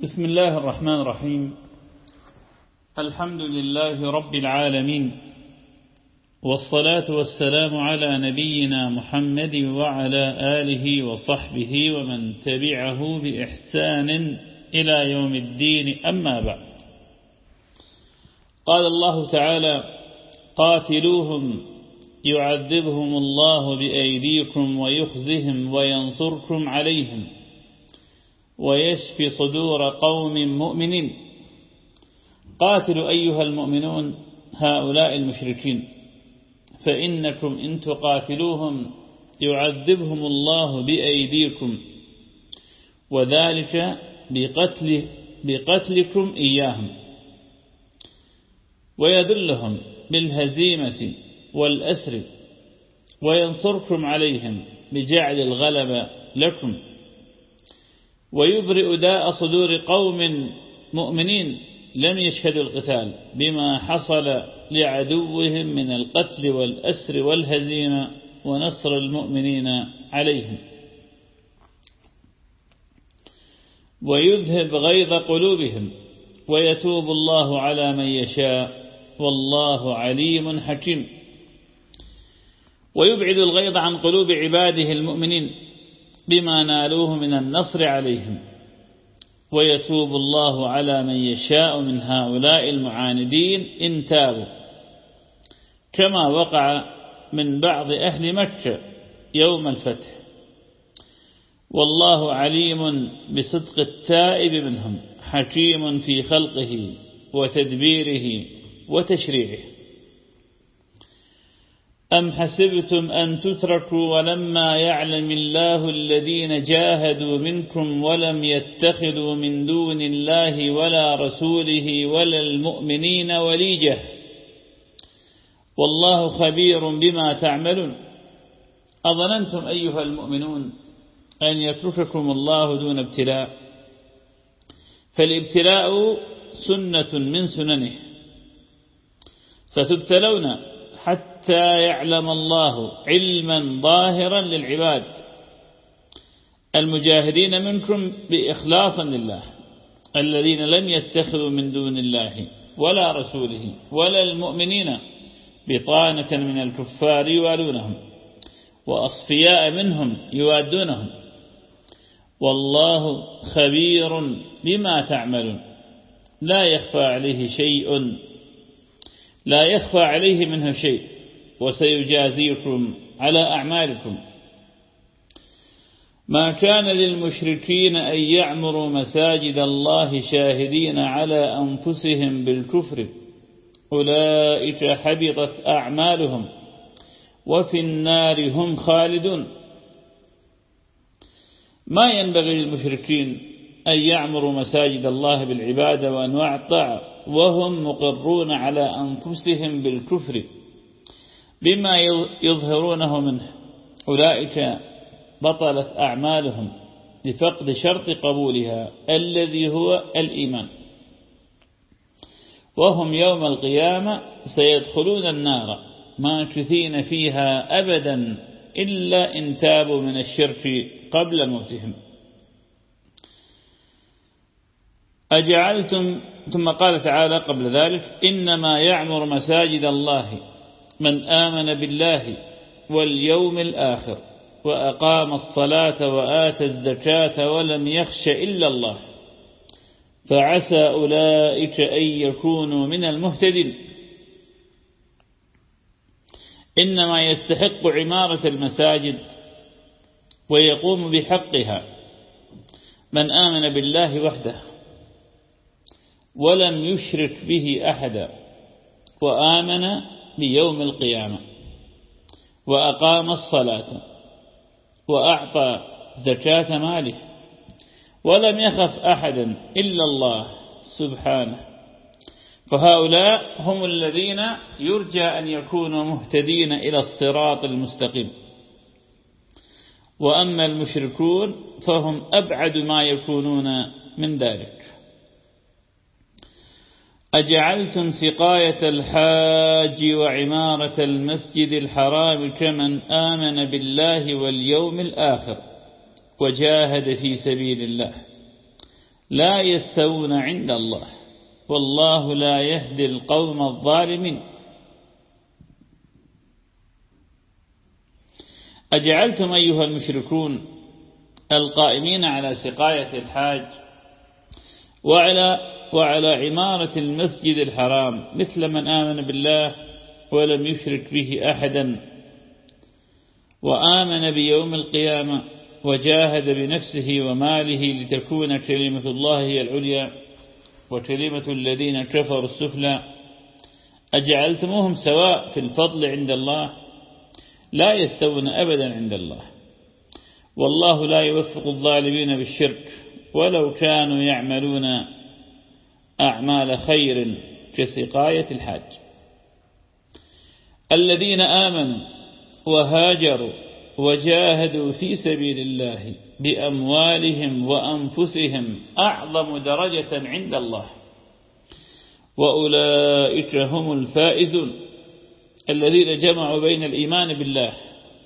بسم الله الرحمن الرحيم. الحمد لله رب العالمين. والصلاة والسلام على نبينا محمد وعلى آله وصحبه ومن تبعه بإحسان إلى يوم الدين. أما بعد. قال الله تعالى قاتلوهم يعذبهم الله بأيديكم ويخزهم وينصركم عليهم. ويشفي صدور قوم مؤمنين. قاتلوا أيها المؤمنون هؤلاء المشركين فإنكم إن تقاتلوهم يعذبهم الله بأيديكم وذلك بقتل بقتلكم إياهم. ويدلهم بالهزيمة والأسر وينصركم عليهم بجعل الغلب لكم. ويبرئ داء صدور قوم مؤمنين لم يشهدوا القتال بما حصل لعدوهم من القتل والأسر والهزيمة ونصر المؤمنين عليهم. ويذهب غيظ قلوبهم ويتوب الله على من يشاء والله عليم حكيم. ويبعد الغيظ عن قلوب عباده المؤمنين بما نالوه من النصر عليهم. ويتوب الله على من يشاء من هؤلاء المعاندين إن تابوا. كما وقع من بعض أهل مكة يوم الفتح. والله عليم بصدق التائب منهم حكيم في خلقه وتدبيره وتشريعه. أم حسبتم أن تتركوا ولما يعلم الله الذين جاهدوا منكم ولم يتخذوا من دون الله ولا رسوله ولا المؤمنين وليجة؟ والله خبير بما تعملون. أظننتم أيها المؤمنون أن يترككم الله دون ابتلاء. فالابتلاء سنة من سننه. ستبتلون حتى يعلم الله علما ظاهرا للعباد. المجاهدين منكم بإخلاصا لله الذين لم يتخذوا من دون الله ولا رسوله ولا المؤمنين بطانة من الكفار يوالونهم وأصفياء منهم يوادونهم. والله خبير بما تعملون لا يخفى عليه شيء لا يخفى عليه منه شيء. وسيجازيكم على أعمالكم. ما كان للمشركين أن يعمروا مساجد الله شاهدين على أنفسهم بالكفر أولئك حبطت أعمالهم وفي النار هم خالدون. ما ينبغي للمشركين أن يعمروا مساجد الله بالعبادة وأنواع الطاعة وهم مقرون على أنفسهم بالكفر. بما يظهرونه منه. أولئك بطلت أعمالهم لفقد شرط قبولها الذي هو الإيمان. وهم يوم القيامة سيدخلون النار ماكثين فيها أبدا إلا إن تابوا من الشرك قبل موتهم. أجعلتم ثم قال تعالى قبل ذلك إنما يعمر مساجد الله من آمن بالله واليوم الآخر وأقام الصلاة وآتى الزكاة ولم يخش إلا الله فعسى أولئك أن يكونوا من المهتدين. إنما يستحق عمارة المساجد ويقوم بحقها من آمن بالله وحده ولم يشرك به أحدا وآمن بيوم القيامة وأقام الصلاة وأعطى زكاة ماله ولم يخف أحدا إلا الله سبحانه فهؤلاء هم الذين يرجى أن يكونوا مهتدين إلى الصراط المستقيم وأما المشركون فهم أبعد ما يكونون من ذلك أجعلتم سقاية الحاج وعمارة المسجد الحرام كمن آمن بالله واليوم الآخر وجاهد في سبيل الله. لا يستوون عند الله والله لا يهدي القوم الظالمين. أجعلتم أيها المشركون القائمين على سقاية الحاج وعلى وعلى عمارة المسجد الحرام مثل من آمن بالله ولم يشرك به أحدا. وآمن بيوم القيامة وجاهد بنفسه وماله لتكون كلمة الله هي العليا وكلمة الذين كفروا السفلى. أجعلتموهم سواء في الفضل عند الله لا يستوون أبدا عند الله. والله لا يوفق الظالمين بالشرك ولو كانوا يعملون. أعمال خير كسقاية الحاج. الذين آمنوا وهاجروا وجاهدوا في سبيل الله بأموالهم وأنفسهم أعظم درجة عند الله. وأولئك هم الفائزون الذين جمعوا بين الإيمان بالله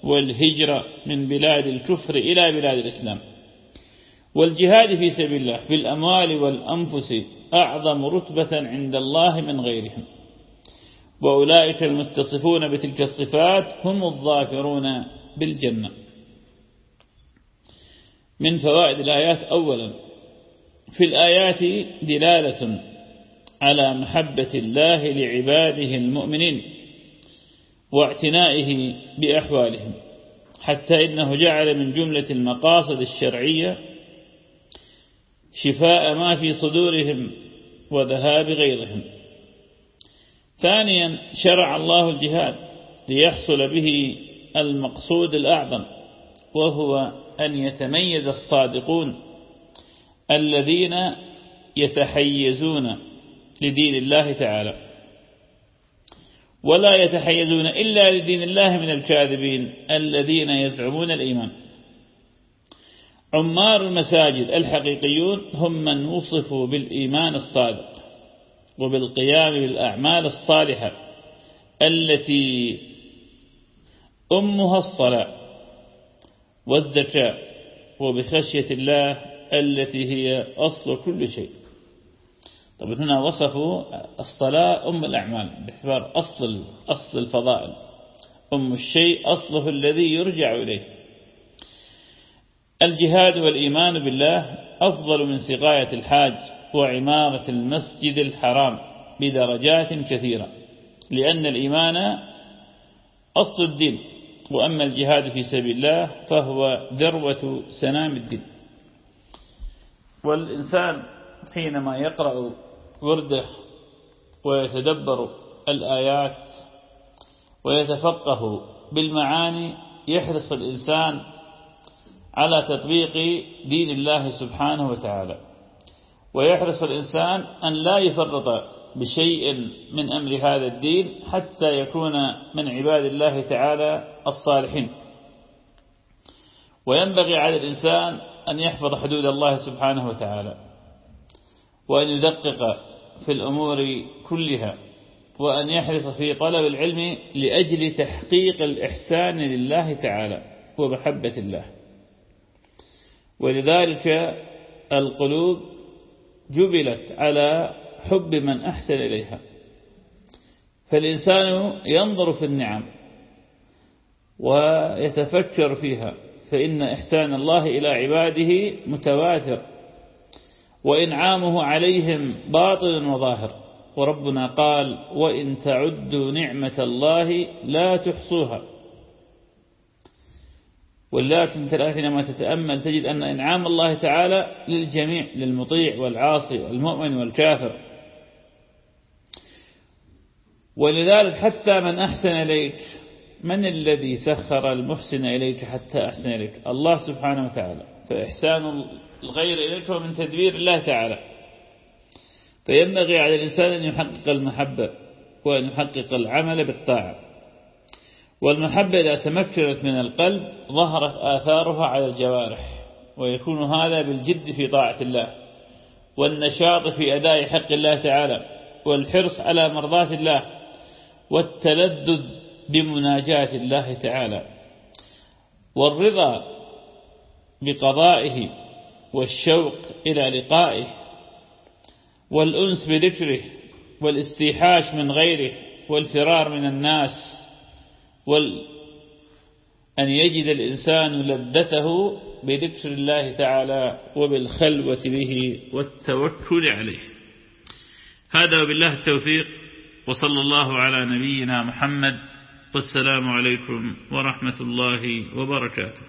والهجرة من بلاد الكفر إلى بلاد الإسلام. والجهاد في سبيل الله بالأموال والأنفس أعظم رتبة عند الله من غيرهم. وأولئك المتصفون بتلك الصفات هم الظافرون بالجنة. من فوائد الآيات أولا في الآيات دلالة على محبة الله لعباده المؤمنين واعتنائه بأحوالهم حتى إنه جعل من جملة المقاصد الشرعية شفاء ما في صدورهم وذهاب غيرهم ثانيا شرع الله الجهاد ليحصل به المقصود الأعظم وهو أن يتميز الصادقون الذين يتحيزون لدين الله تعالى. ولا يتحيزون إلا لدين الله من الكاذبين الذين يزعمون الإيمان. عمار المساجد الحقيقيون هم من وصفوا بالإيمان الصادق وبالقيام بالأعمال الصالحة التي أمها الصلاة والزكاة وبخشية الله التي هي أصل كل شيء. طبعا هنا وصفوا الصلاة أم الأعمال باعتبار أصل أصل الفضائل. أم الشيء أصله الذي يرجع إليه. الجهاد والإيمان بالله أفضل من سقاية الحاج وعمارة المسجد الحرام بدرجات كثيرة لأن الإيمان أصل الدين وأما الجهاد في سبيل الله فهو ذروة سنام الدين. والإنسان حينما يقرأ ورده ويتدبر الآيات ويتفقه بالمعاني يحرص الإنسان على تطبيق دين الله سبحانه وتعالى. ويحرص الإنسان أن لا يفرط بشيء من أمر هذا الدين حتى يكون من عباد الله تعالى الصالحين. وينبغي على الإنسان أن يحفظ حدود الله سبحانه وتعالى وأن يدقق في الأمور كلها وأن يحرص في طلب العلم لأجل تحقيق الإحسان لله تعالى ومحبة الله. ولذلك القلوب جبلت على حب من أحسن إليها. فالإنسان ينظر في النعم ويتفكر فيها فإن إحسان الله إلى عباده متواتر وإنعامه عليهم باطل وظاهر. وربنا قال وإن تعدوا نعمة الله لا تحصوها. ولكن حينما تتأمل تجد أن إنعام الله تعالى للجميع للمطيع والعاصي والمؤمن والكافر. ولذلك حتى من أحسن إليك من الذي سخر المحسن إليك حتى أحسن إليك؟ الله سبحانه وتعالى. فإحسان الغير إليك هو من تدبير الله تعالى. فينبغي على الإنسان أن يحقق المحبة وأن يحقق العمل بالطاعة. والمحبة إذا تمكنت من القلب ظهرت آثارها على الجوارح ويكون هذا بالجد في طاعة الله والنشاط في أداء حق الله تعالى والحرص على مرضاة الله والتلذذ بمناجاة الله تعالى والرضا بقضائه والشوق إلى لقائه والأنس بذكره والاستيحاش من غيره والفرار من الناس. وال أن يجد الإنسان لذته بذكر الله تعالى وبالخلوة به والتوكل عليه. هذا وبالله التوفيق وصلى الله على نبينا محمد والسلام عليكم ورحمة الله وبركاته.